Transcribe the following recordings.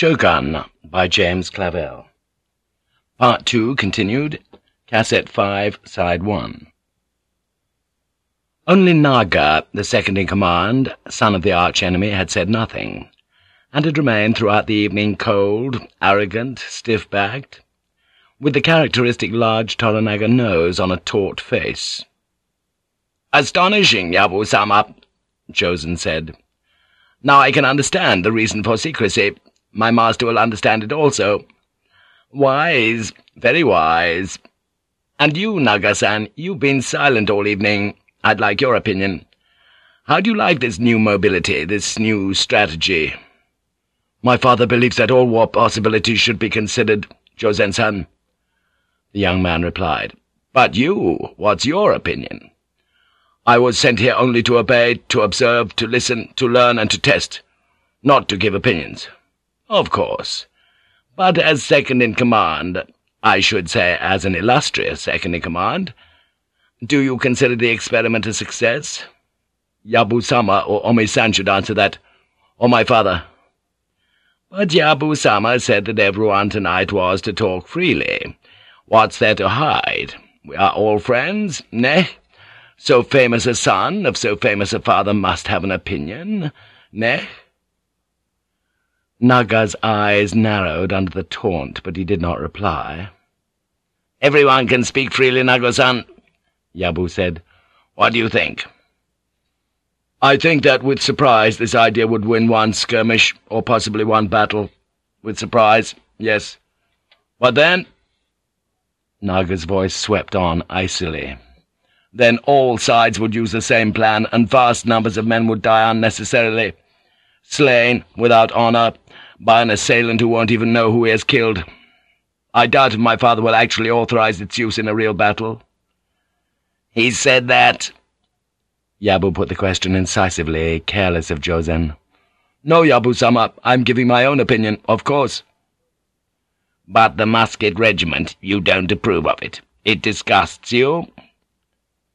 Shogun by James Clavell. Part 2 continued, Cassette 5, Side 1. Only Naga, the second-in-command, son of the arch-enemy, had said nothing, and had remained throughout the evening cold, arrogant, stiff-backed, with the characteristic large Toranaga nose on a taut face. "'Astonishing, Yabu-sama,' Jozen said. "'Now I can understand the reason for secrecy. My master will understand it also. Wise, very wise. And you, Naga-san, you've been silent all evening. I'd like your opinion. How do you like this new mobility, this new strategy? My father believes that all war possibilities should be considered, Jozen-san. The young man replied. But you, what's your opinion? I was sent here only to obey, to observe, to listen, to learn, and to test, not to give opinions. Of course. But as second-in-command, I should say as an illustrious second-in-command, do you consider the experiment a success? Yabu-sama or Omi-san should answer that, or my father. But Yabu-sama said that everyone tonight was to talk freely. What's there to hide? We are all friends, ne? So famous a son of so famous a father must have an opinion, ne? Naga's eyes narrowed under the taunt, but he did not reply. "'Everyone can speak freely, Naga-san,' Yabu said. "'What do you think?' "'I think that with surprise this idea would win one skirmish, or possibly one battle. With surprise, yes. What then?' Naga's voice swept on icily. "'Then all sides would use the same plan, and vast numbers of men would die unnecessarily. Slain, without honor, by an assailant who won't even know who he has killed. I doubt if my father will actually authorize its use in a real battle. He said that. Yabu put the question incisively, careless of Jozen. No, Yabu-sama, I'm giving my own opinion, of course. But the musket regiment, you don't approve of it. It disgusts you?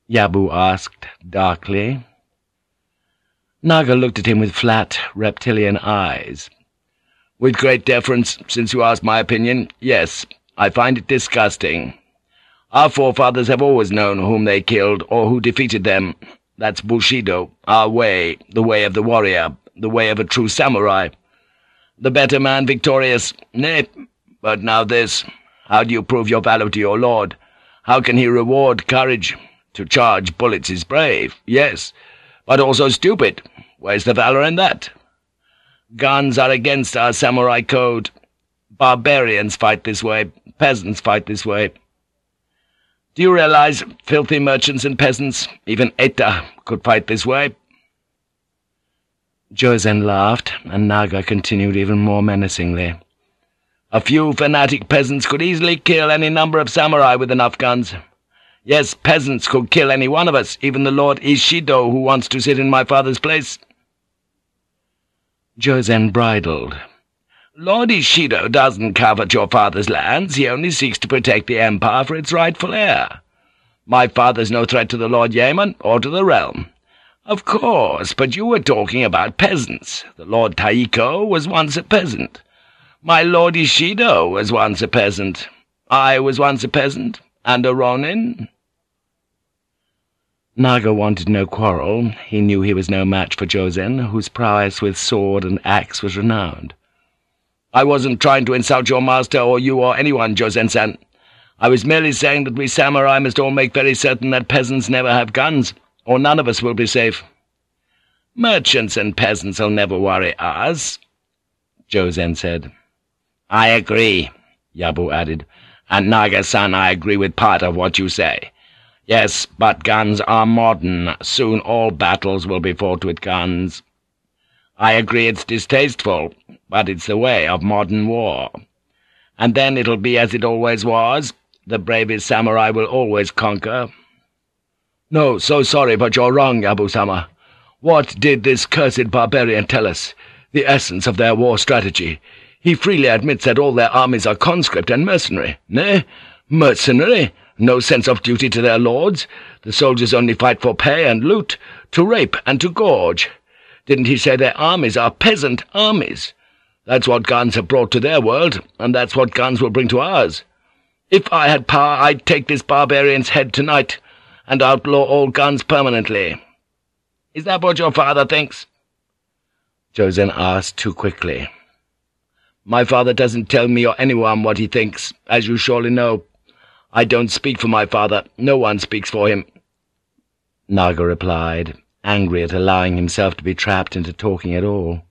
Yabu asked, darkly. Naga looked at him with flat, reptilian eyes. With great deference, since you ask my opinion, yes, I find it disgusting. Our forefathers have always known whom they killed, or who defeated them. That's Bushido, our way, the way of the warrior, the way of a true samurai. The better man victorious, nay, but now this. How do you prove your valor to your lord? How can he reward courage? To charge bullets is brave, yes, but also stupid. Where's the valor in that?' Guns are against our samurai code. Barbarians fight this way, peasants fight this way. Do you realize filthy merchants and peasants, even Eta, could fight this way?' Jozen laughed, and Naga continued even more menacingly. A few fanatic peasants could easily kill any number of samurai with enough guns. Yes, peasants could kill any one of us, even the Lord Ishido who wants to sit in my father's place.' Jozen bridled. Lord Ishido doesn't covet your father's lands, he only seeks to protect the empire for its rightful heir. My father's no threat to the Lord Yaemon, or to the realm. Of course, but you were talking about peasants. The Lord Taiko was once a peasant. My Lord Ishido was once a peasant. I was once a peasant, and a ronin.' Naga wanted no quarrel. He knew he was no match for Jozen, whose prowess with sword and axe was renowned. "'I wasn't trying to insult your master or you or anyone, Jozen-san. I was merely saying that we samurai must all make very certain that peasants never have guns, or none of us will be safe. Merchants and peasants'll never worry us,' Jozen said. "'I agree,' Yabu added, "'and Naga-san, I agree with part of what you say.' Yes, but guns are modern. Soon all battles will be fought with guns. I agree it's distasteful, but it's the way of modern war. And then it'll be as it always was. The bravest samurai will always conquer. No, so sorry, but you're wrong, Yabu-sama. What did this cursed barbarian tell us? The essence of their war strategy. He freely admits that all their armies are conscript and mercenary. Nay, mercenary? No sense of duty to their lords. The soldiers only fight for pay and loot, to rape and to gorge. Didn't he say their armies are peasant armies? That's what guns have brought to their world, and that's what guns will bring to ours. If I had power, I'd take this barbarian's head tonight, and outlaw all guns permanently. Is that what your father thinks?' Jozen asked too quickly. My father doesn't tell me or anyone what he thinks, as you surely know. I don't speak for my father. No one speaks for him. Naga replied, angry at allowing himself to be trapped into talking at all.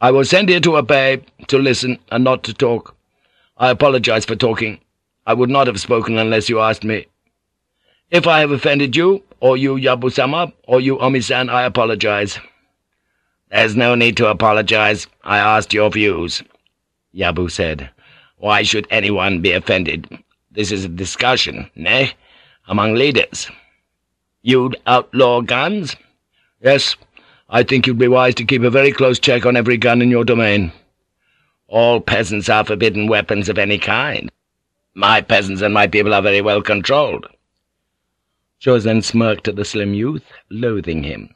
I was sent here to obey, to listen, and not to talk. I apologize for talking. I would not have spoken unless you asked me. If I have offended you, or you Yabu-sama, or you Omisan, I apologize. There's no need to apologize. I asked your views, Yabu said. Why should anyone be offended? This is a discussion, nay, among leaders. You'd outlaw guns? Yes, I think you'd be wise to keep a very close check on every gun in your domain. All peasants are forbidden weapons of any kind. My peasants and my people are very well controlled. Jozen smirked at the slim youth, loathing him.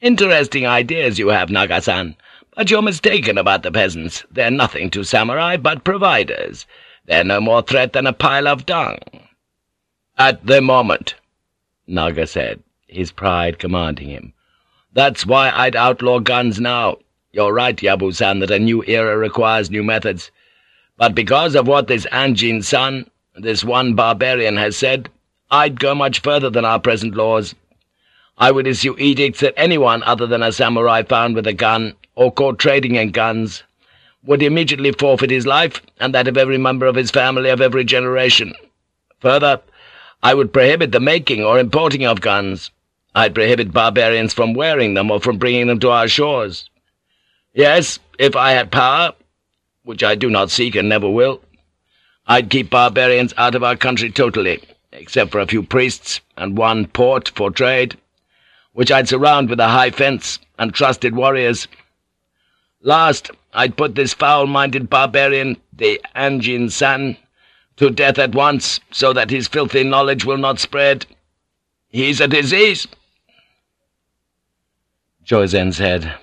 Interesting ideas you have, Nagasan, but you're mistaken about the peasants. They're nothing to samurai but providers. They're no more threat than a pile of dung. At the moment, Naga said, his pride commanding him. That's why I'd outlaw guns now. You're right, Yabu-san, that a new era requires new methods. But because of what this Anjin-san, this one barbarian, has said, I'd go much further than our present laws. I would issue edicts that anyone other than a samurai found with a gun, or caught trading in guns, would immediately forfeit his life, and that of every member of his family of every generation. Further, I would prohibit the making or importing of guns, I'd prohibit barbarians from wearing them or from bringing them to our shores. Yes, if I had power, which I do not seek and never will, I'd keep barbarians out of our country totally, except for a few priests and one port for trade, which I'd surround with a high fence and trusted warriors. Last, I'd put this foul-minded barbarian, the Anjin San, to death at once, so that his filthy knowledge will not spread. He's a disease.' Jozen said,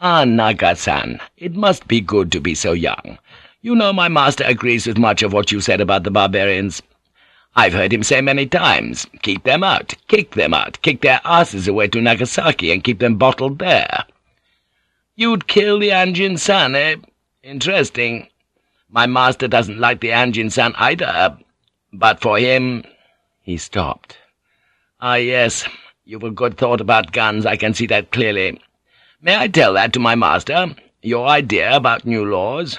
Ah, Naga-san, it must be good to be so young. You know my master agrees with much of what you said about the barbarians. I've heard him say many times, keep them out, kick them out, kick their asses away to Nagasaki and keep them bottled there. You'd kill the Anjin-san, eh? Interesting. My master doesn't like the Anjin-san either, but for him— He stopped. Ah, yes, You've a good thought about guns, I can see that clearly. May I tell that to my master? Your idea about new laws?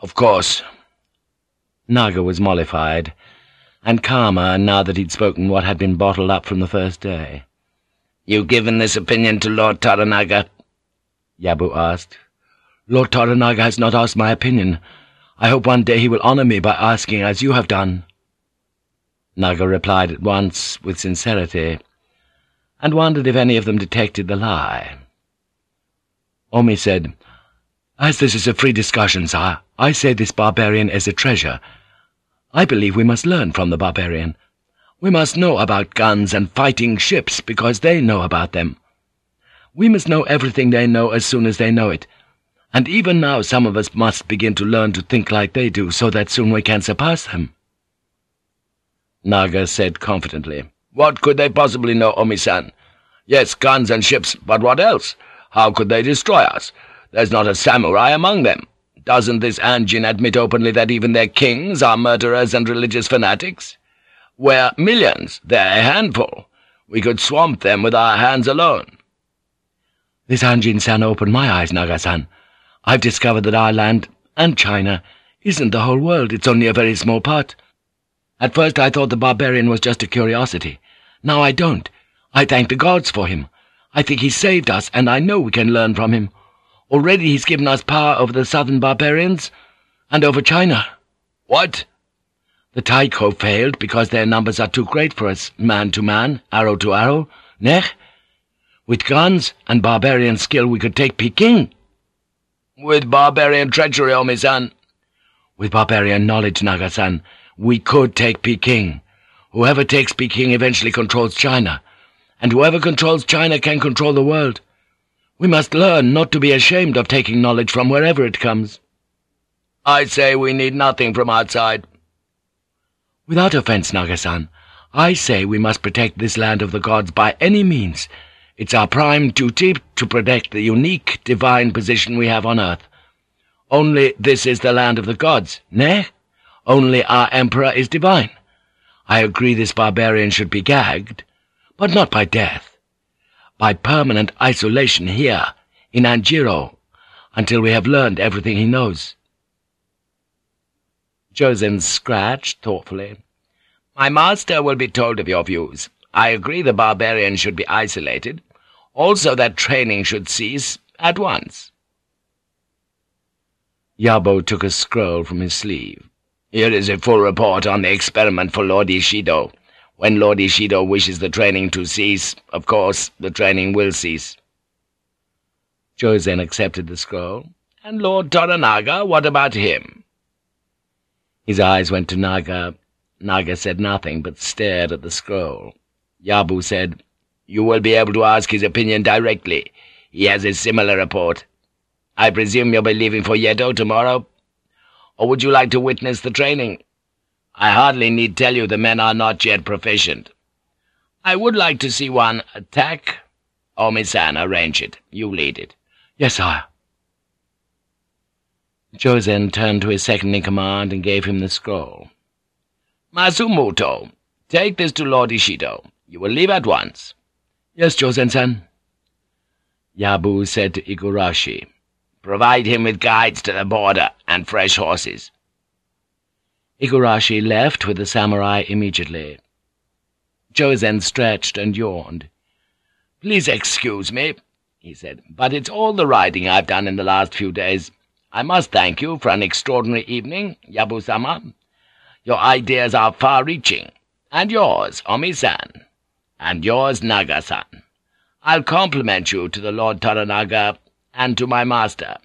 Of course. Naga was mollified, and calmer now that he'd spoken what had been bottled up from the first day. You've given this opinion to Lord Toranaga? Yabu asked. Lord Toranaga has not asked my opinion. I hope one day he will honor me by asking as you have done. Naga replied at once, with sincerity and wondered if any of them detected the lie. Omi said, As this is a free discussion, sire, I say this barbarian is a treasure. I believe we must learn from the barbarian. We must know about guns and fighting ships because they know about them. We must know everything they know as soon as they know it, and even now some of us must begin to learn to think like they do so that soon we can surpass them. Naga said confidently, what could they possibly know, Omi-san? Yes, guns and ships, but what else? How could they destroy us? There's not a samurai among them. Doesn't this Anjin admit openly that even their kings are murderers and religious fanatics? We're millions, they're a handful. We could swamp them with our hands alone. This Anjin-san opened my eyes, Naga-san. I've discovered that our land, and China, isn't the whole world, it's only a very small part. At first I thought the barbarian was just a curiosity. Now I don't. I thank the gods for him. I think he saved us, and I know we can learn from him. Already he's given us power over the southern barbarians, and over China. What? The Taiko failed because their numbers are too great for us, man to man, arrow to arrow. Nech? With guns and barbarian skill we could take Peking. With barbarian treachery, Omi-san. With barbarian knowledge, Naga-san, we could take Peking. Whoever takes Peking eventually controls China, and whoever controls China can control the world. We must learn not to be ashamed of taking knowledge from wherever it comes. I say we need nothing from outside. Without offense, Nagasan, I say we must protect this land of the gods by any means. It's our prime duty to protect the unique divine position we have on earth. Only this is the land of the gods, nay? Only our emperor is divine. I agree this barbarian should be gagged, but not by death. By permanent isolation here, in Anjiro, until we have learned everything he knows. Jozen scratched thoughtfully. My master will be told of your views. I agree the barbarian should be isolated, also that training should cease at once. Yabu took a scroll from his sleeve. Here is a full report on the experiment for Lord Ishido. When Lord Ishido wishes the training to cease, of course, the training will cease. Jozen accepted the scroll. And Lord Toranaga, what about him? His eyes went to Naga. Naga said nothing, but stared at the scroll. Yabu said, You will be able to ask his opinion directly. He has a similar report. I presume you'll be leaving for Yedo tomorrow? Or would you like to witness the training? I hardly need tell you the men are not yet proficient. I would like to see one attack. Oh, Omi-san, arrange it. You lead it. Yes, sire. Jozen turned to his second-in-command and gave him the scroll. Masumoto, take this to Lord Ishido. You will leave at once. Yes, Jozen-san. Yabu said to Igurashi, Provide him with guides to the border and fresh horses. Igurashi left with the samurai immediately. Jozen stretched and yawned. Please excuse me, he said, but it's all the riding I've done in the last few days. I must thank you for an extraordinary evening, Yabu-sama. Your ideas are far-reaching, and yours, Omi-san, and yours, Naga-san. I'll compliment you to the Lord Toranaga and to my master.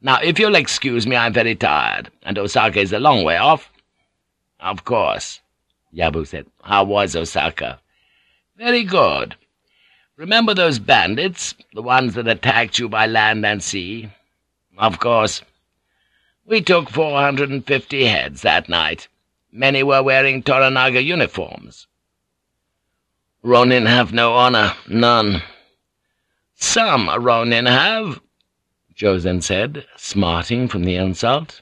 Now, if you'll excuse me, I'm very tired, and Osaka is a long way off. Of course, Yabu said. How was Osaka? Very good. Remember those bandits, the ones that attacked you by land and sea? Of course. We took 450 heads that night. Many were wearing Toranaga uniforms. Ronin have no honor, none. Some Ronin have, Jozen said, smarting from the insult.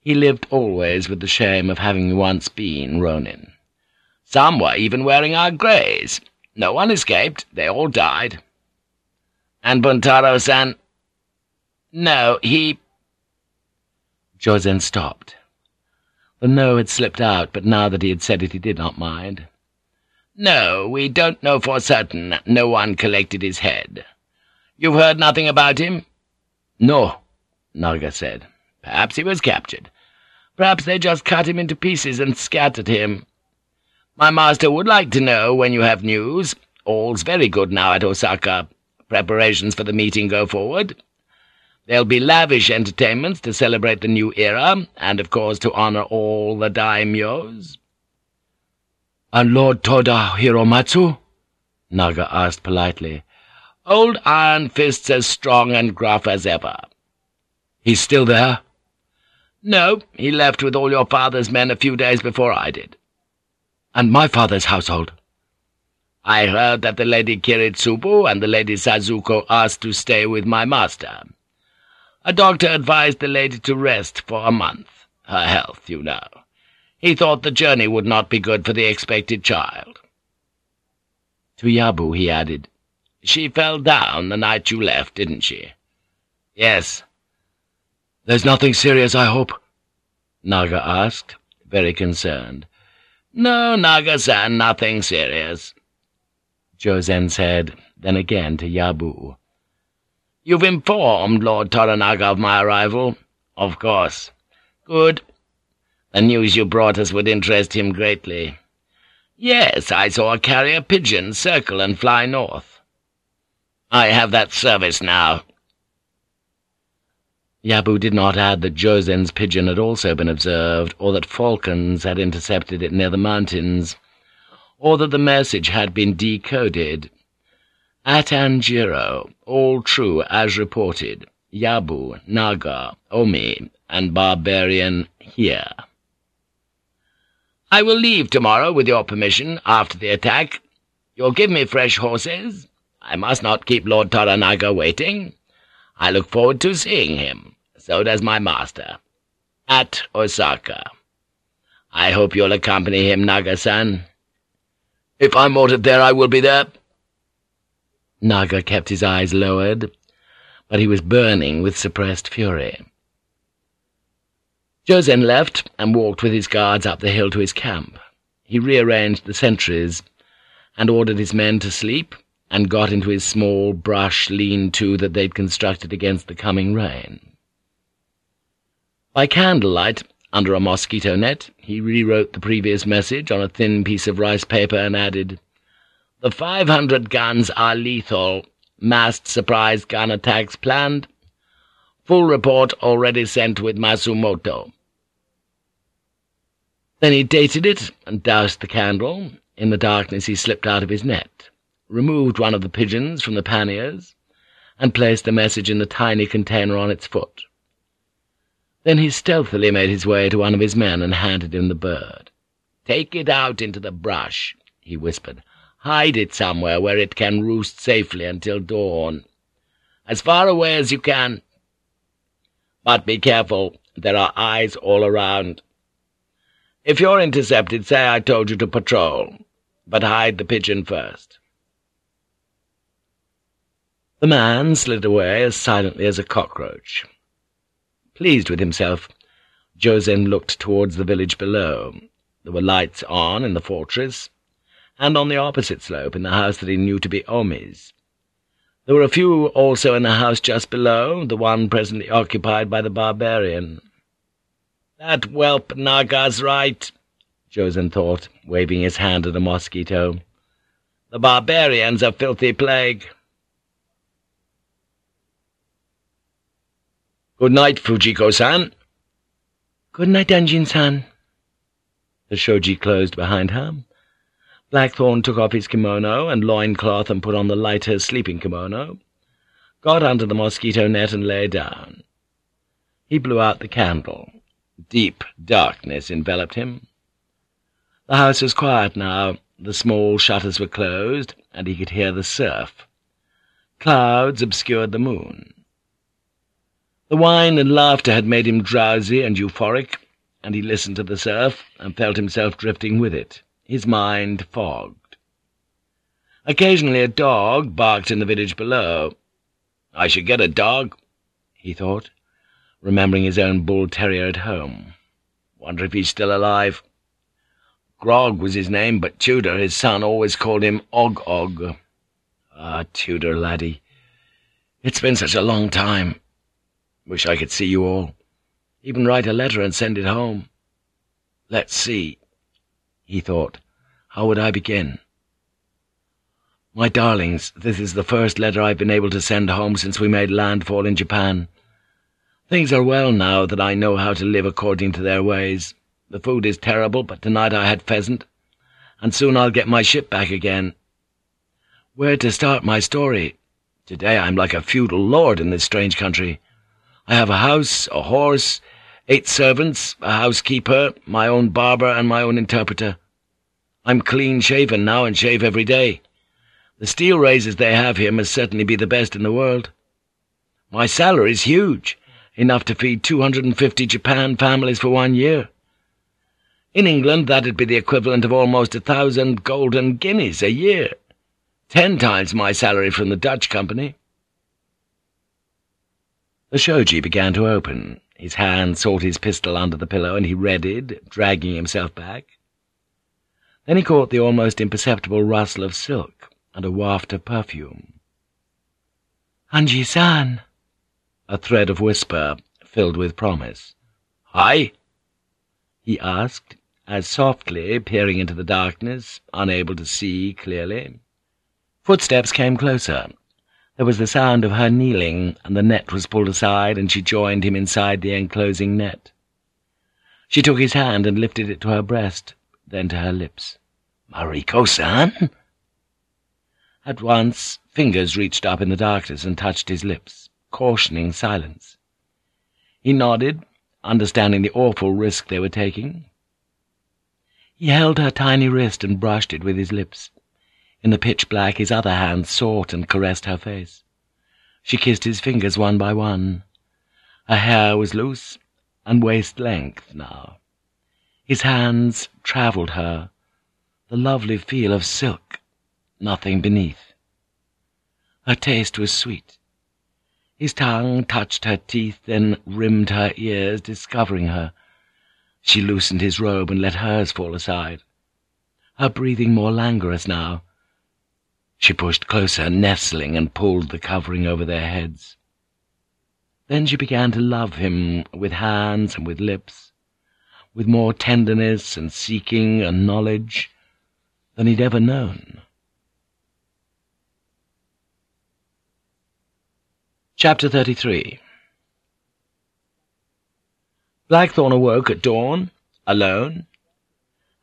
He lived always with the shame of having once been Ronin. Some were even wearing our greys. No one escaped. They all died. And Buntaro-san no, he... Jozen stopped. The no had slipped out, but now that he had said it he did not mind. No, we don't know for certain. No one collected his head. You've heard nothing about him? No, Naga said. Perhaps he was captured. Perhaps they just cut him into pieces and scattered him. My master would like to know when you have news. All's very good now at Osaka. Preparations for the meeting go forward. There'll be lavish entertainments to celebrate the new era, and of course to honor all the daimyos. And Lord Toda Hiromatsu? Naga asked politely. Old Iron Fist's as strong and gruff as ever. He's still there? No, he left with all your father's men a few days before I did. And my father's household? I heard that the Lady Kiritsubo and the Lady Sazuko asked to stay with my master. A doctor advised the lady to rest for a month. Her health, you know. He thought the journey would not be good for the expected child. To Yabu he added, She fell down the night you left, didn't she? Yes. There's nothing serious, I hope? Naga asked, very concerned. No, Naga-san, nothing serious. Jozen said, then again to Yabu. You've informed Lord Toranaga of my arrival? Of course. Good. The news you brought us would interest him greatly. Yes, I saw a carrier pigeon circle and fly north. I have that service now. Yabu did not add that Jozen's pigeon had also been observed, or that falcons had intercepted it near the mountains, or that the message had been decoded, At Anjiro, all true as reported. Yabu, Naga, Omi, and Barbarian here. I will leave tomorrow with your permission after the attack. You'll give me fresh horses. I must not keep Lord Toranaga waiting. I look forward to seeing him. So does my master. At Osaka. I hope you'll accompany him, Naga-san. If I'm ordered there, I will be there. Naga kept his eyes lowered, but he was burning with suppressed fury. Jozen left and walked with his guards up the hill to his camp. He rearranged the sentries and ordered his men to sleep and got into his small brush lean-to that they'd constructed against the coming rain. By candlelight, under a mosquito net, he rewrote the previous message on a thin piece of rice paper and added, The five hundred guns are lethal. Massed surprise gun attacks planned. Full report already sent with Masumoto. Then he dated it and doused the candle. In the darkness he slipped out of his net, removed one of the pigeons from the panniers, and placed the message in the tiny container on its foot. Then he stealthily made his way to one of his men and handed him the bird. "'Take it out into the brush,' he whispered. "'Hide it somewhere where it can roost safely until dawn. As far away as you can. But be careful, there are eyes all around. If you're intercepted, say I told you to patrol, but hide the pigeon first.' The man slid away as silently as a cockroach. Pleased with himself, Jozen looked towards the village below. There were lights on in the fortress, and on the opposite slope in the house that he knew to be Omi's. There were a few also in the house just below, the one presently occupied by the barbarian. That whelp Naga's right, Jozen thought, waving his hand at a mosquito. The barbarian's a filthy plague. Good night, Fujiko-san. Good night, Anjin-san. The shoji closed behind her. Blackthorne took off his kimono and loincloth and put on the lighter sleeping kimono, got under the mosquito net and lay down. He blew out the candle. Deep darkness enveloped him. The house was quiet now. The small shutters were closed, and he could hear the surf. Clouds obscured the moon. The wine and laughter had made him drowsy and euphoric, and he listened to the surf and felt himself drifting with it, his mind fogged. Occasionally a dog barked in the village below. I should get a dog, he thought remembering his own bull-terrier at home. Wonder if he's still alive. Grog was his name, but Tudor, his son, always called him Og-Og. Ah, Tudor, laddie, it's been such a long time. Wish I could see you all. Even write a letter and send it home. Let's see, he thought. How would I begin? My darlings, this is the first letter I've been able to send home since we made landfall in Japan. Things are well now that I know how to live according to their ways. The food is terrible, but tonight I had pheasant, and soon I'll get my ship back again. Where to start my story? Today I'm like a feudal lord in this strange country. I have a house, a horse, eight servants, a housekeeper, my own barber, and my own interpreter. I'm clean-shaven now and shave every day. The steel razors they have here must certainly be the best in the world. My salary's huge enough to feed 250 Japan families for one year. In England, that'd be the equivalent of almost a thousand golden guineas a year. Ten times my salary from the Dutch company. The shoji began to open. His hand sought his pistol under the pillow, and he readied, dragging himself back. Then he caught the almost imperceptible rustle of silk and a waft of perfume. Anjin-san! A thread of whisper filled with promise. "'Hi?' he asked, as softly, peering into the darkness, unable to see clearly. Footsteps came closer. There was the sound of her kneeling, and the net was pulled aside, and she joined him inside the enclosing net. She took his hand and lifted it to her breast, then to her lips. "'Mariko-san?' At once, fingers reached up in the darkness and touched his lips, cautioning silence. He nodded, understanding the awful risk they were taking. He held her tiny wrist and brushed it with his lips. In the pitch black his other hand sought and caressed her face. She kissed his fingers one by one. Her hair was loose and waist-length now. His hands travelled her, the lovely feel of silk, nothing beneath. Her taste was sweet. His tongue touched her teeth, then rimmed her ears, discovering her. She loosened his robe and let hers fall aside. Her breathing more languorous now. She pushed closer, nestling, and pulled the covering over their heads. Then she began to love him with hands and with lips, with more tenderness and seeking and knowledge than he'd ever known. Chapter 33 Blackthorne awoke at dawn, alone.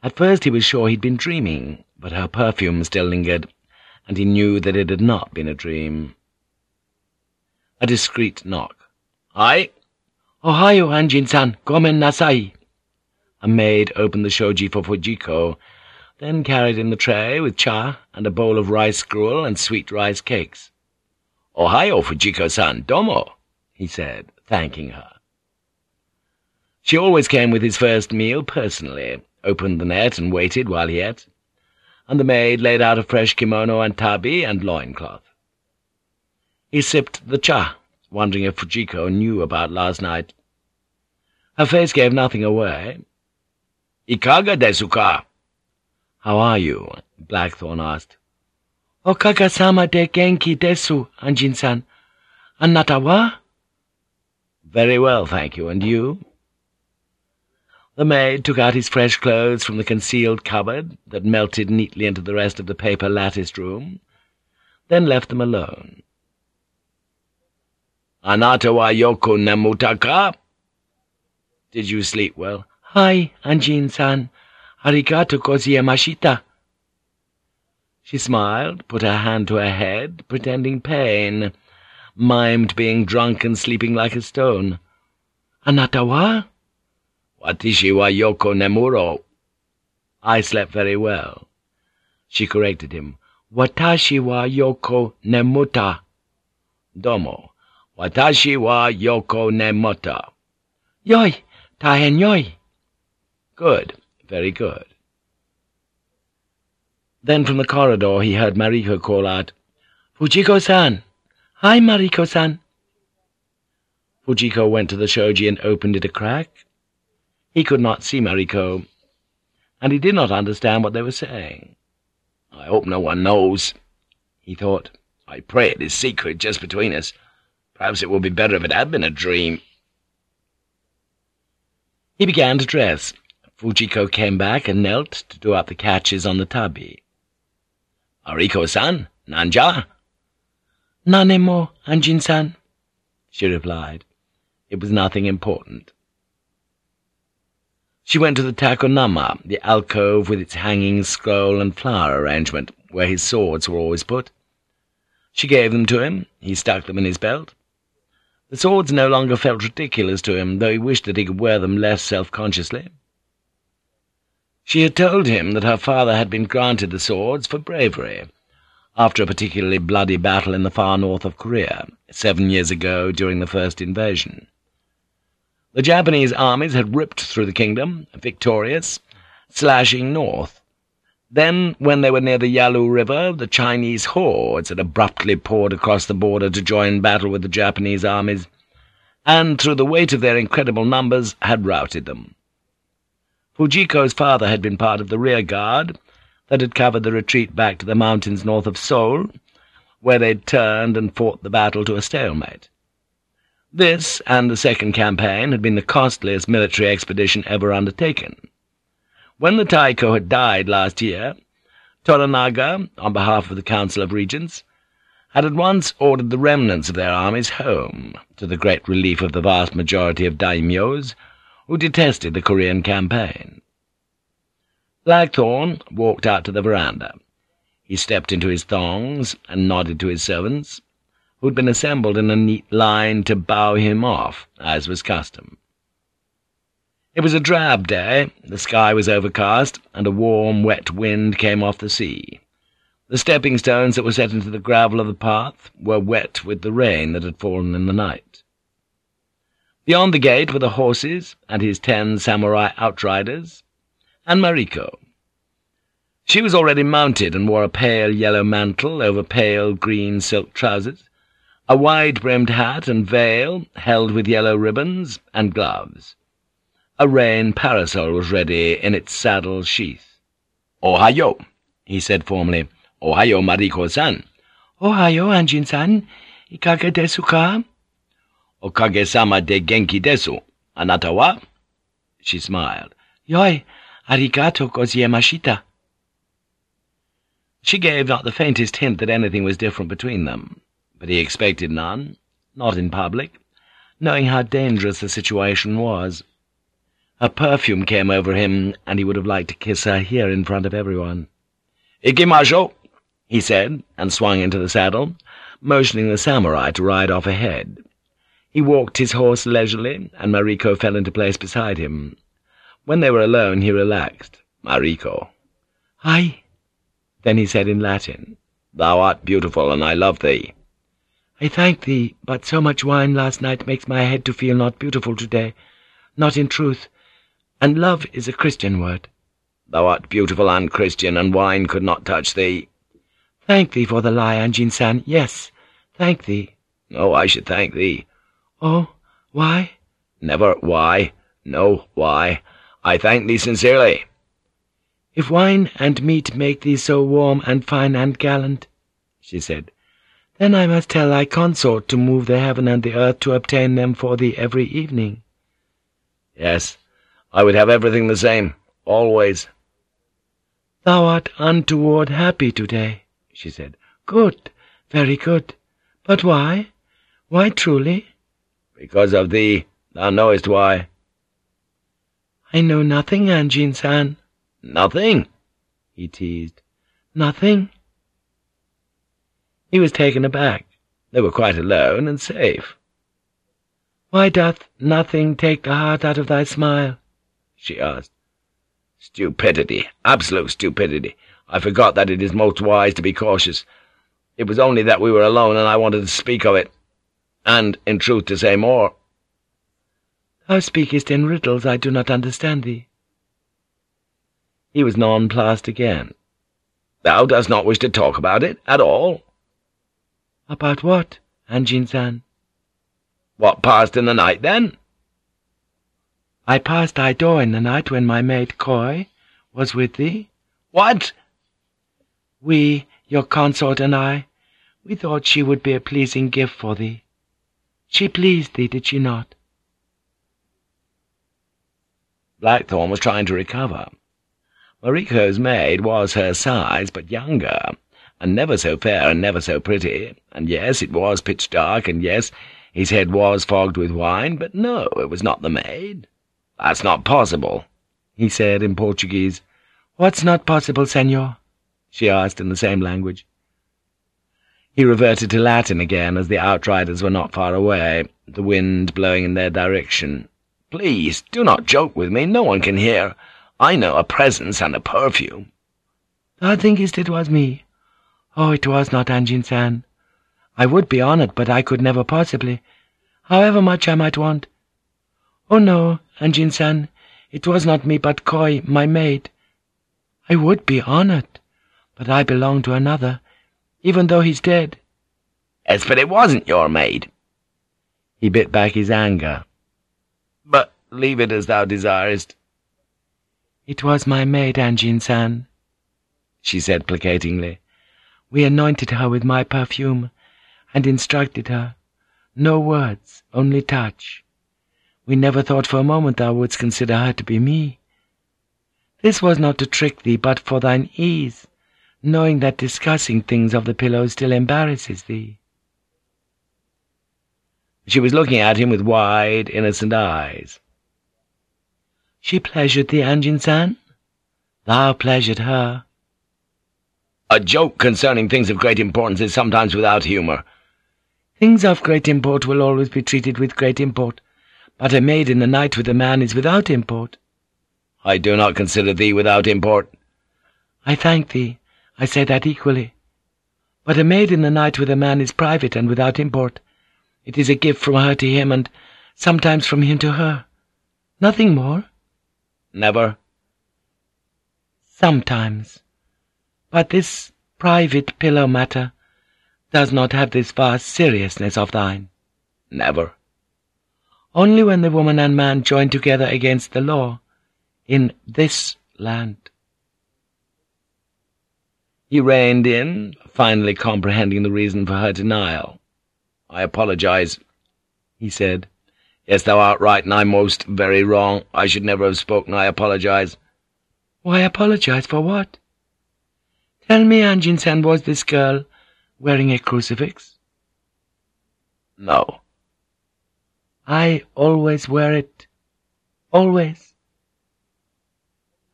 At first he was sure he'd been dreaming, but her perfume still lingered, and he knew that it had not been a dream. A discreet knock. "Hi!" "Ohayo, Anjin-san. Gomen nasai." A maid opened the shoji for Fujiko, then carried in the tray with cha and a bowl of rice gruel and sweet rice cakes. "Ohayo, Fujiko-san. Domo," he said, thanking her. She always came with his first meal personally, opened the net and waited while he ate, and the maid laid out a fresh kimono and tabi and loincloth. He sipped the cha wondering if Fujiko knew about last night. Her face gave nothing away. Ikaga desu ka? How are you? Blackthorne asked. Okage-sama de genki desu, Anjin-san. Anata wa? Very well, thank you. And you? The maid took out his fresh clothes from the concealed cupboard that melted neatly into the rest of the paper latticed room, then left them alone. Anata wa yoko nemutaka? Did you sleep well? Hi, Anjin-san. Arigato gozaimashita. She smiled, put her hand to her head, pretending pain, mimed being drunk and sleeping like a stone. Anata wa? Watashi wa yoko nemuro. I slept very well. She corrected him. Watashi wa yoko nemuta. Domo. Watashi wa yoko Nemuta.' Yoi, tahen yoi. Good, very good. Then from the corridor he heard Mariko call out, Fujiko-san! Hi, Mariko-san! Fujiko went to the shoji and opened it a crack. He could not see Mariko, and he did not understand what they were saying. I hope no one knows, he thought. I pray it is secret just between us. Perhaps it would be better if it had been a dream. He began to dress. Fujiko came back and knelt to do up the catches on the tabi. Mariko-san, nanja? Nanemo, Anjin-san, she replied. It was nothing important. She went to the tokonoma, the alcove with its hanging scroll and flower arrangement, where his swords were always put. She gave them to him, he stuck them in his belt. The swords no longer felt ridiculous to him, though he wished that he could wear them less self-consciously. She had told him that her father had been granted the swords for bravery, after a particularly bloody battle in the far north of Korea, seven years ago during the first invasion. The Japanese armies had ripped through the kingdom, victorious, slashing north. Then, when they were near the Yalu River, the Chinese hordes had abruptly poured across the border to join battle with the Japanese armies, and, through the weight of their incredible numbers, had routed them. Fujiko's father had been part of the rear guard that had covered the retreat back to the mountains north of Seoul, where they'd turned and fought the battle to a stalemate. This, and the second campaign, had been the costliest military expedition ever undertaken. When the Taiko had died last year, Toranaga, on behalf of the Council of Regents, had at once ordered the remnants of their armies home, to the great relief of the vast majority of daimyos, who detested the Korean campaign. Blackthorne walked out to the veranda. He stepped into his thongs and nodded to his servants, who had been assembled in a neat line to bow him off, as was custom. It was a drab day, the sky was overcast, and a warm, wet wind came off the sea. The stepping stones that were set into the gravel of the path were wet with the rain that had fallen in the night. Beyond the gate were the horses and his ten samurai outriders, and Mariko. She was already mounted and wore a pale yellow mantle over pale green silk trousers, a wide-brimmed hat and veil held with yellow ribbons, and gloves. A rain parasol was ready in its saddle sheath. "'Ohayo,' he said formally. "'Ohayo, Mariko-san.' "'Ohayo, Anjin-san. Ikaga desu ka?' Okage-sama de genki desu. Anata wa? She smiled. Yoi, arigato gozaimashita. She gave not the faintest hint that anything was different between them, but he expected none, not in public, knowing how dangerous the situation was. A perfume came over him, and he would have liked to kiss her here in front of everyone. "'Ikimasho!' he said, and swung into the saddle, motioning the samurai to ride off ahead. He walked his horse leisurely, and Mariko fell into place beside him. When they were alone, he relaxed. Mariko. "'Aye.' Then he said in Latin, "'Thou art beautiful, and I love thee.' "'I thank thee, but so much wine last night makes my head to feel not beautiful today, not in truth, and love is a Christian word.' "'Thou art beautiful and Christian, and wine could not touch thee.' "'Thank thee for the lie, Anjin-san, yes, thank thee.' "'Oh, I should thank thee.' "'Oh, why?' "'Never why. No, why. I thank thee sincerely.' "'If wine and meat make thee so warm and fine and gallant,' she said, "'then I must tell thy consort to move the heaven and the earth to obtain them for thee every evening.' "'Yes, I would have everything the same, always.' "'Thou art untoward happy today,' she said. "'Good, very good. But why? Why truly?' "'Because of thee. Thou knowest why.' "'I know nothing, Anjin-san.' "'Nothing?' he teased. "'Nothing?' He was taken aback. They were quite alone and safe. "'Why doth nothing take the heart out of thy smile?' she asked. "'Stupidity, absolute stupidity. I forgot that it is most wise to be cautious. It was only that we were alone, and I wanted to speak of it, and, in truth, to say more.' "'Thou speakest in riddles, I do not understand thee.' He was nonplussed again. "'Thou dost not wish to talk about it, at all?' "'About what, Anjin-san?' "'What passed in the night, then?' "'I passed thy door in the night when my maid Koi was with thee.' "'What?' "'We, your consort and I, we thought she would be a pleasing gift for thee. She pleased thee, did she not?' Blackthorne was trying to recover. Mariko's maid was her size, but younger, and never so fair and never so pretty, and yes, it was pitch dark, and yes, his head was fogged with wine, but no, it was not the maid. "'That's not possible,' he said in Portuguese. "'What's not possible, senor?' she asked in the same language. He reverted to Latin again, as the outriders were not far away, the wind blowing in their direction. "'Please, do not joke with me. No one can hear. I know a presence and a perfume.' "'Thou thinkest it was me? Oh, it was not Anjin-san. I would be honoured, but I could never possibly, however much I might want. Oh no, Anjin-san, it was not me, but Koi, my maid. I would be honoured, but I belong to another, even though he's dead.' "'Yes, but it wasn't your maid.' He bit back his anger. "'But leave it as thou desirest.' "'It was my maid, Anjin-san,' she said placatingly. "'We anointed her with my perfume, and instructed her. No words, only touch. We never thought for a moment thou wouldst consider her to be me. This was not to trick thee, but for thine ease, knowing that discussing things of the pillow still embarrasses thee.' She was looking at him with wide, innocent eyes. "'She pleasured thee, Anjin-san? Thou pleasured her.' A joke concerning things of great importance is sometimes without humour. Things of great import will always be treated with great import, but a maid in the night with a man is without import. I do not consider thee without import. I thank thee. I say that equally. But a maid in the night with a man is private and without import. It is a gift from her to him, and sometimes from him to her. Nothing more. Never. Sometimes. But this private pillow matter does not have this vast seriousness of thine. Never. Only when the woman and man join together against the law, in this land. He reined in, finally comprehending the reason for her denial. I apologize, he said. Yes, thou art right, and I'm most very wrong. I should never have spoken. I apologize. Why apologize for what? Tell me, Anjin-san, was this girl wearing a crucifix? No. I always wear it. Always.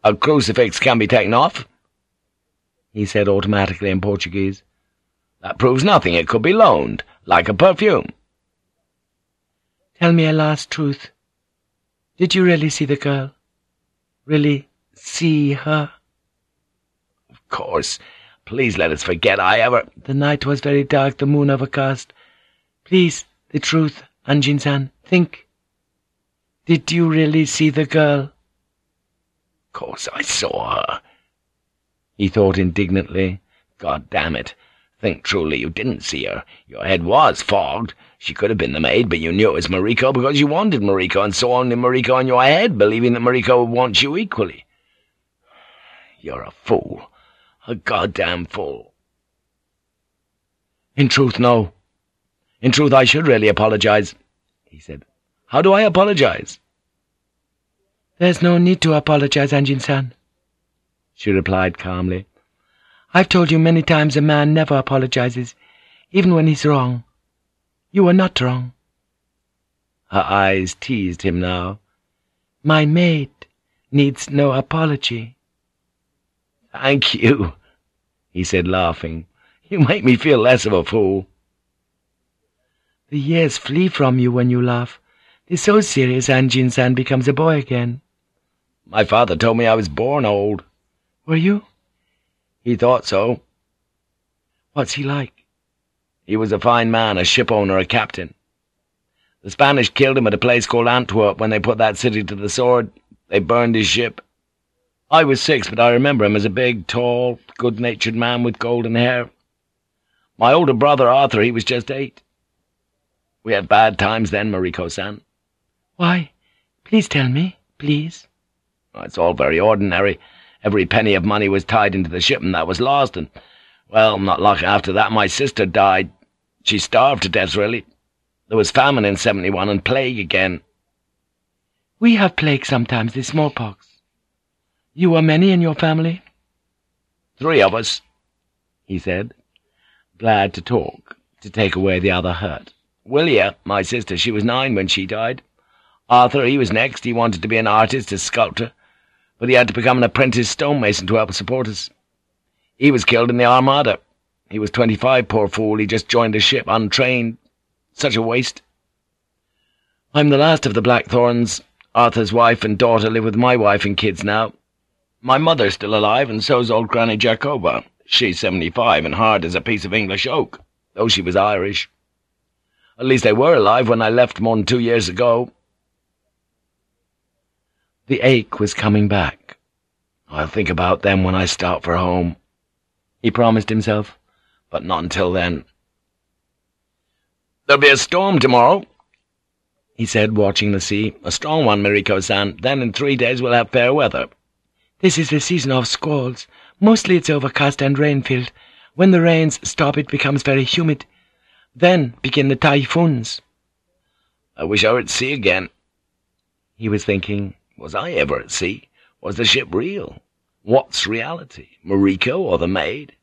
A crucifix can be taken off, he said automatically in Portuguese. That proves nothing. It could be loaned, like a perfume. Tell me a last truth. Did you really see the girl? Really see her? Of course. Please let us forget I ever— The night was very dark, the moon overcast. Please, the truth, Anjin-san, think. Did you really see the girl? Of course I saw her. He thought indignantly. God damn it. Think truly you didn't see her. Your head was fogged. She could have been the maid, but you knew it was Mariko because you wanted Mariko and saw only Mariko in your head, believing that Mariko would want you equally. You're a fool. A goddamn fool. In truth, no. In truth, I should really apologize, he said. How do I apologize? There's no need to apologize, Anjin-san, she replied calmly. I've told you many times a man never apologizes, even when he's wrong. You were not wrong. Her eyes teased him now. My maid needs no apology. Thank you, he said, laughing. You make me feel less of a fool. The years flee from you when you laugh. They're so serious Anjin-san becomes a boy again. My father told me I was born old. Were you? He thought so. What's he like? He was a fine man, a ship-owner, a captain. The Spanish killed him at a place called Antwerp when they put that city to the sword. They burned his ship. I was six, but I remember him as a big, tall, good-natured man with golden hair. My older brother, Arthur, he was just eight. We had bad times then, Mariko-san. Why? Please tell me, please. It's all very ordinary. Every penny of money was tied into the ship, and that was lost, and, well, not long after that my sister died. She starved to death, really. There was famine in seventy-one, and plague again. We have plague sometimes, the smallpox. You were many in your family? Three of us, he said, glad to talk, to take away the other hurt. Willia, my sister, she was nine when she died. Arthur, he was next. He wanted to be an artist, a sculptor but he had to become an apprentice stonemason to help support us. He was killed in the Armada. He was twenty-five, poor fool. He just joined a ship, untrained. Such a waste. I'm the last of the Blackthorns. Arthur's wife and daughter live with my wife and kids now. My mother's still alive, and so's old Granny Jacoba. She's seventy-five and hard as a piece of English oak, though she was Irish. At least they were alive when I left than two years ago. The ache was coming back. I'll think about them when I start for home, he promised himself, but not until then. There'll be a storm tomorrow, he said, watching the sea. A strong one, Mariko-san. Then in three days we'll have fair weather. This is the season of squalls. Mostly it's overcast and rain-filled. When the rains stop it becomes very humid. Then begin the typhoons. I wish I were at sea again, he was thinking. Was I ever at sea? Was the ship real? What's reality, Mariko or the maid?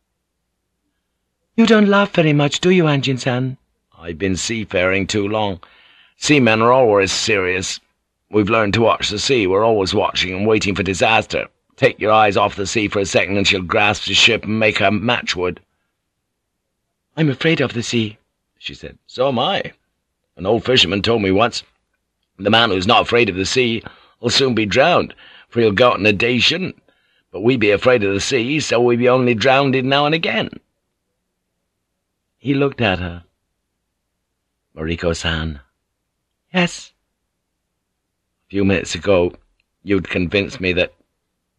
You don't laugh very much, do you, Anjin-san? I've been seafaring too long. Seamen are always serious. We've learned to watch the sea. We're always watching and waiting for disaster. Take your eyes off the sea for a second and she'll grasp the ship and make her matchwood. I'm afraid of the sea, she said. So am I. An old fisherman told me once, the man who's not afraid of the sea will soon be drowned, for he'll go out in a day shouldn't. But we be afraid of the sea, so we be only drowned now and again. He looked at her. Mariko-san. Yes? A few minutes ago, you'd convinced me that...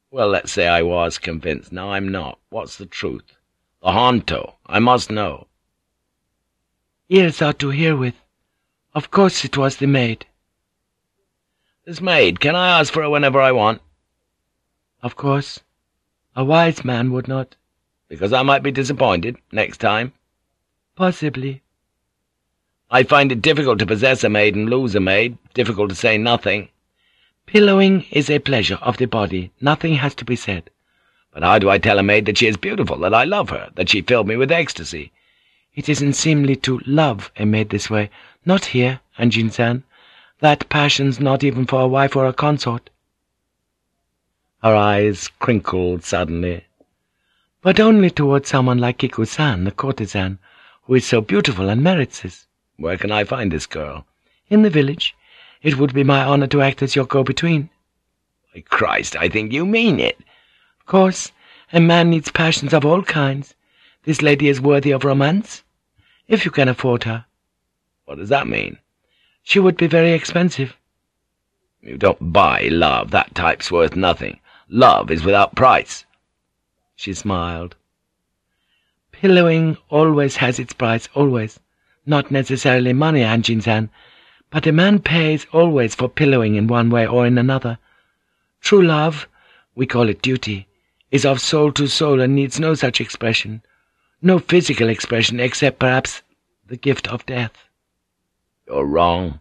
Well, let's say I was convinced. Now I'm not. What's the truth? The Honto. I must know. Ears are to hear with. Of course it was the maid. This maid, can I ask for her whenever I want? Of course. A wise man would not. Because I might be disappointed next time? Possibly. I find it difficult to possess a maid and lose a maid, difficult to say nothing. Pillowing is a pleasure of the body. Nothing has to be said. But how do I tell a maid that she is beautiful, that I love her, that she filled me with ecstasy? It isn't seemly to love a maid this way. Not here, Anjin-san. That passion's not even for a wife or a consort. Her eyes crinkled suddenly. But only towards someone like Kiku-san, the courtesan, who is so beautiful and merits this. Where can I find this girl? In the village. It would be my honor to act as your go-between. By Christ, I think you mean it. Of course, a man needs passions of all kinds. This lady is worthy of romance, if you can afford her. What does that mean? She would be very expensive. You don't buy love. That type's worth nothing. Love is without price. She smiled. Pillowing always has its price, always. Not necessarily money, Anjin-san, but a man pays always for pillowing in one way or in another. True love, we call it duty, is of soul to soul and needs no such expression, no physical expression except perhaps the gift of death. You're wrong.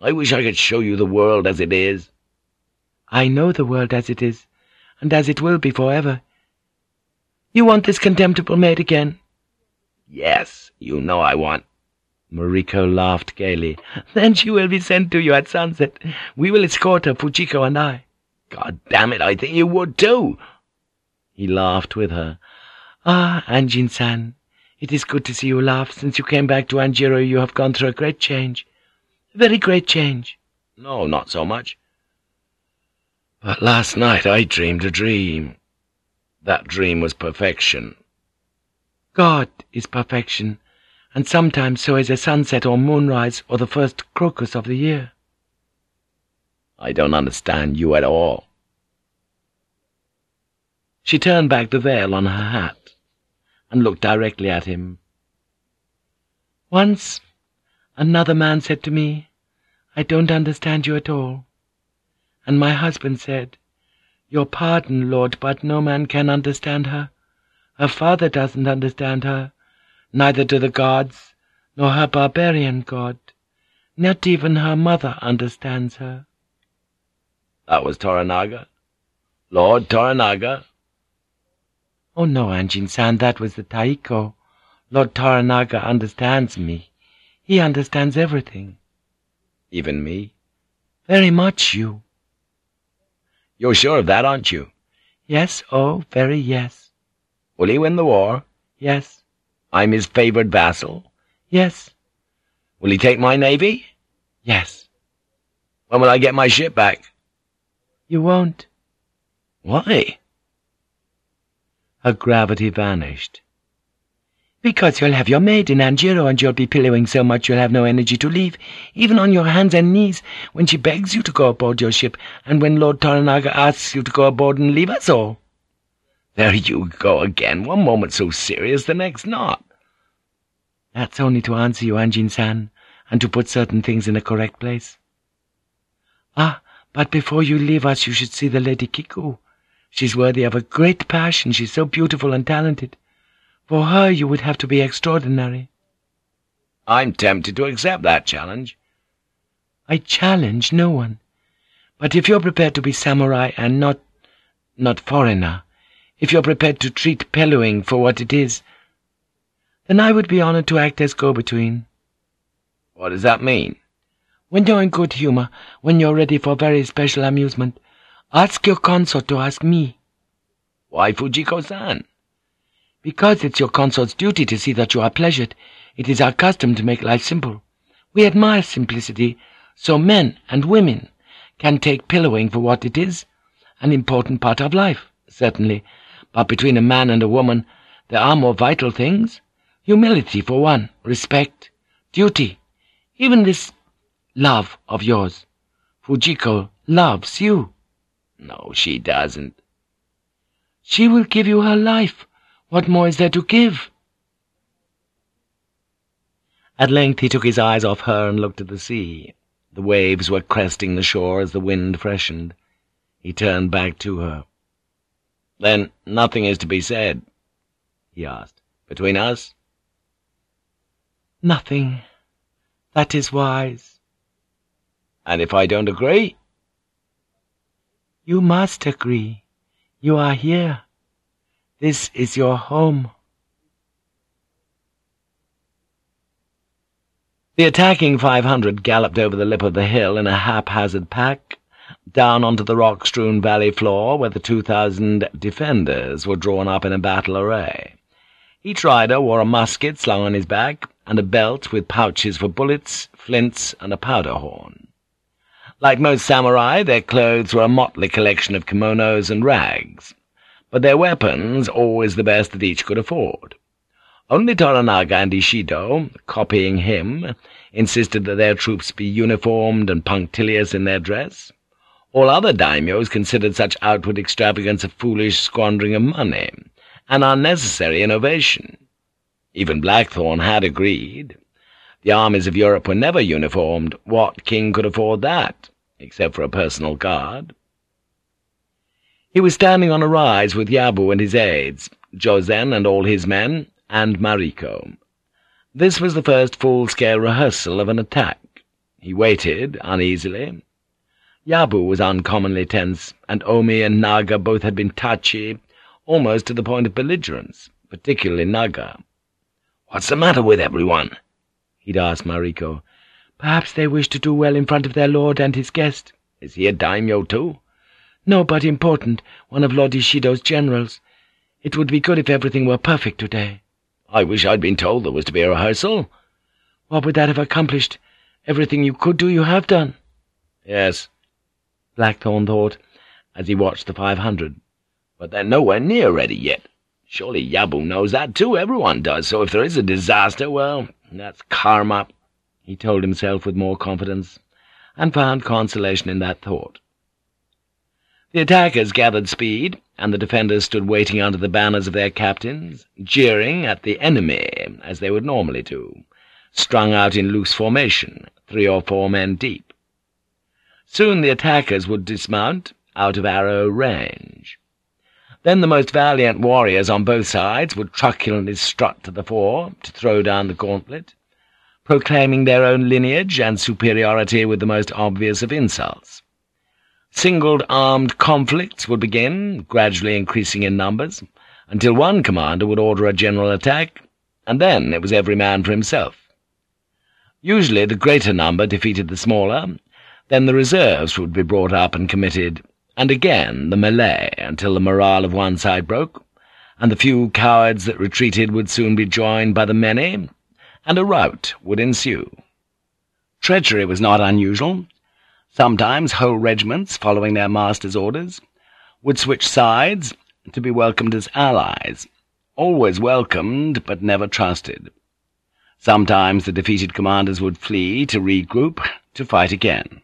I wish I could show you the world as it is. I know the world as it is, and as it will be forever. You want this contemptible maid again? Yes, you know I want. Mariko laughed gaily. Then she will be sent to you at sunset. We will escort her, Fujiko and I. God damn it, I think you would too. He laughed with her. Ah, Anjin-san, it is good to see you laugh. Since you came back to Anjiro, you have gone through a great change. A very great change. No, not so much. But last night I dreamed a dream. That dream was perfection. God is perfection, and sometimes so is a sunset or moonrise or the first crocus of the year. I don't understand you at all. She turned back the veil on her hat and looked directly at him. Once another man said to me, I don't understand you at all. And my husband said, Your pardon, Lord, but no man can understand her. Her father doesn't understand her, neither do the gods, nor her barbarian god. Not even her mother understands her. That was Toranaga? Lord Toranaga? Oh, no, Anjin-san, that was the Taiko. Lord Toranaga understands me. He understands everything. Even me? Very much you. You're sure of that, aren't you? Yes, oh, very yes. Will he win the war? Yes. I'm his favored vassal? Yes. Will he take my navy? Yes. When will I get my ship back? You won't. Why? Her gravity vanished. Because you'll have your maid in Anjiro and you'll be pillowing so much you'll have no energy to leave, even on your hands and knees, when she begs you to go aboard your ship, and when Lord Toranaga asks you to go aboard and leave us all. There you go again, one moment so serious, the next not. That's only to answer you, Anjin-san, and to put certain things in a correct place. Ah, but before you leave us you should see the Lady Kiku. She's worthy of a great passion, she's so beautiful and talented. For her you would have to be extraordinary. I'm tempted to accept that challenge. I challenge no one. But if you're prepared to be samurai and not... not foreigner, if you're prepared to treat pillowing for what it is, then I would be honored to act as go-between. What does that mean? When you're in good humor, when you're ready for very special amusement, Ask your consort to ask me. Why Fujiko-san? Because it's your consort's duty to see that you are pleasured. It is our custom to make life simple. We admire simplicity, so men and women can take pillowing for what it is, an important part of life, certainly, but between a man and a woman there are more vital things. Humility, for one, respect, duty, even this love of yours. Fujiko loves you. No, she doesn't. She will give you her life. What more is there to give? At length he took his eyes off her and looked at the sea. The waves were cresting the shore as the wind freshened. He turned back to her. "'Then nothing is to be said?' he asked. "'Between us?' "'Nothing. That is wise.' "'And if I don't agree?' "'You must agree. You are here. This is your home.' The attacking five hundred galloped over the lip of the hill in a haphazard pack, down onto the rock-strewn valley floor where the two thousand defenders were drawn up in a battle array. Each rider wore a musket slung on his back, and a belt with pouches for bullets, flints, and a powder horn. Like most samurai, their clothes were a motley collection of kimonos and rags, but their weapons always the best that each could afford. Only Toranaga and Ishido, copying him, insisted that their troops be uniformed and punctilious in their dress. All other daimyos considered such outward extravagance a foolish squandering of money, an unnecessary innovation. Even Blackthorn had agreed. The armies of Europe were never uniformed. What king could afford that, except for a personal guard? He was standing on a rise with Yabu and his aides, Jozen and all his men, and Mariko. This was the first full-scale rehearsal of an attack. He waited uneasily. Yabu was uncommonly tense, and Omi and Naga both had been touchy, almost to the point of belligerence, particularly Naga. "'What's the matter with everyone?' he'd asked Mariko. "'Perhaps they wish to do well in front of their lord and his guest.' "'Is he a daimyo too?' "'No, but important, one of Lord Ishido's generals. It would be good if everything were perfect today.' I wish I'd been told there was to be a rehearsal. What would that have accomplished? Everything you could do you have done. Yes, Blackthorn thought, as he watched the five hundred. But they're nowhere near ready yet. Surely Yabu knows that too, everyone does, so if there is a disaster, well, that's karma, he told himself with more confidence, and found consolation in that thought. The attackers gathered speed, and the defenders stood waiting under the banners of their captains, jeering at the enemy, as they would normally do, strung out in loose formation, three or four men deep. Soon the attackers would dismount, out of arrow range. Then the most valiant warriors on both sides would truculently strut to the fore to throw down the gauntlet, proclaiming their own lineage and superiority with the most obvious of insults. Singled armed conflicts would begin, gradually increasing in numbers, until one commander would order a general attack, and then it was every man for himself. Usually the greater number defeated the smaller, then the reserves would be brought up and committed, and again the melee until the morale of one side broke, and the few cowards that retreated would soon be joined by the many, and a rout would ensue. Treachery was not unusual, Sometimes whole regiments, following their master's orders, would switch sides to be welcomed as allies, always welcomed but never trusted. Sometimes the defeated commanders would flee to regroup, to fight again.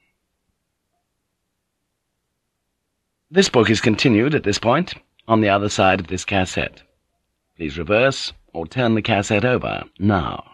This book is continued at this point, on the other side of this cassette. Please reverse or turn the cassette over now.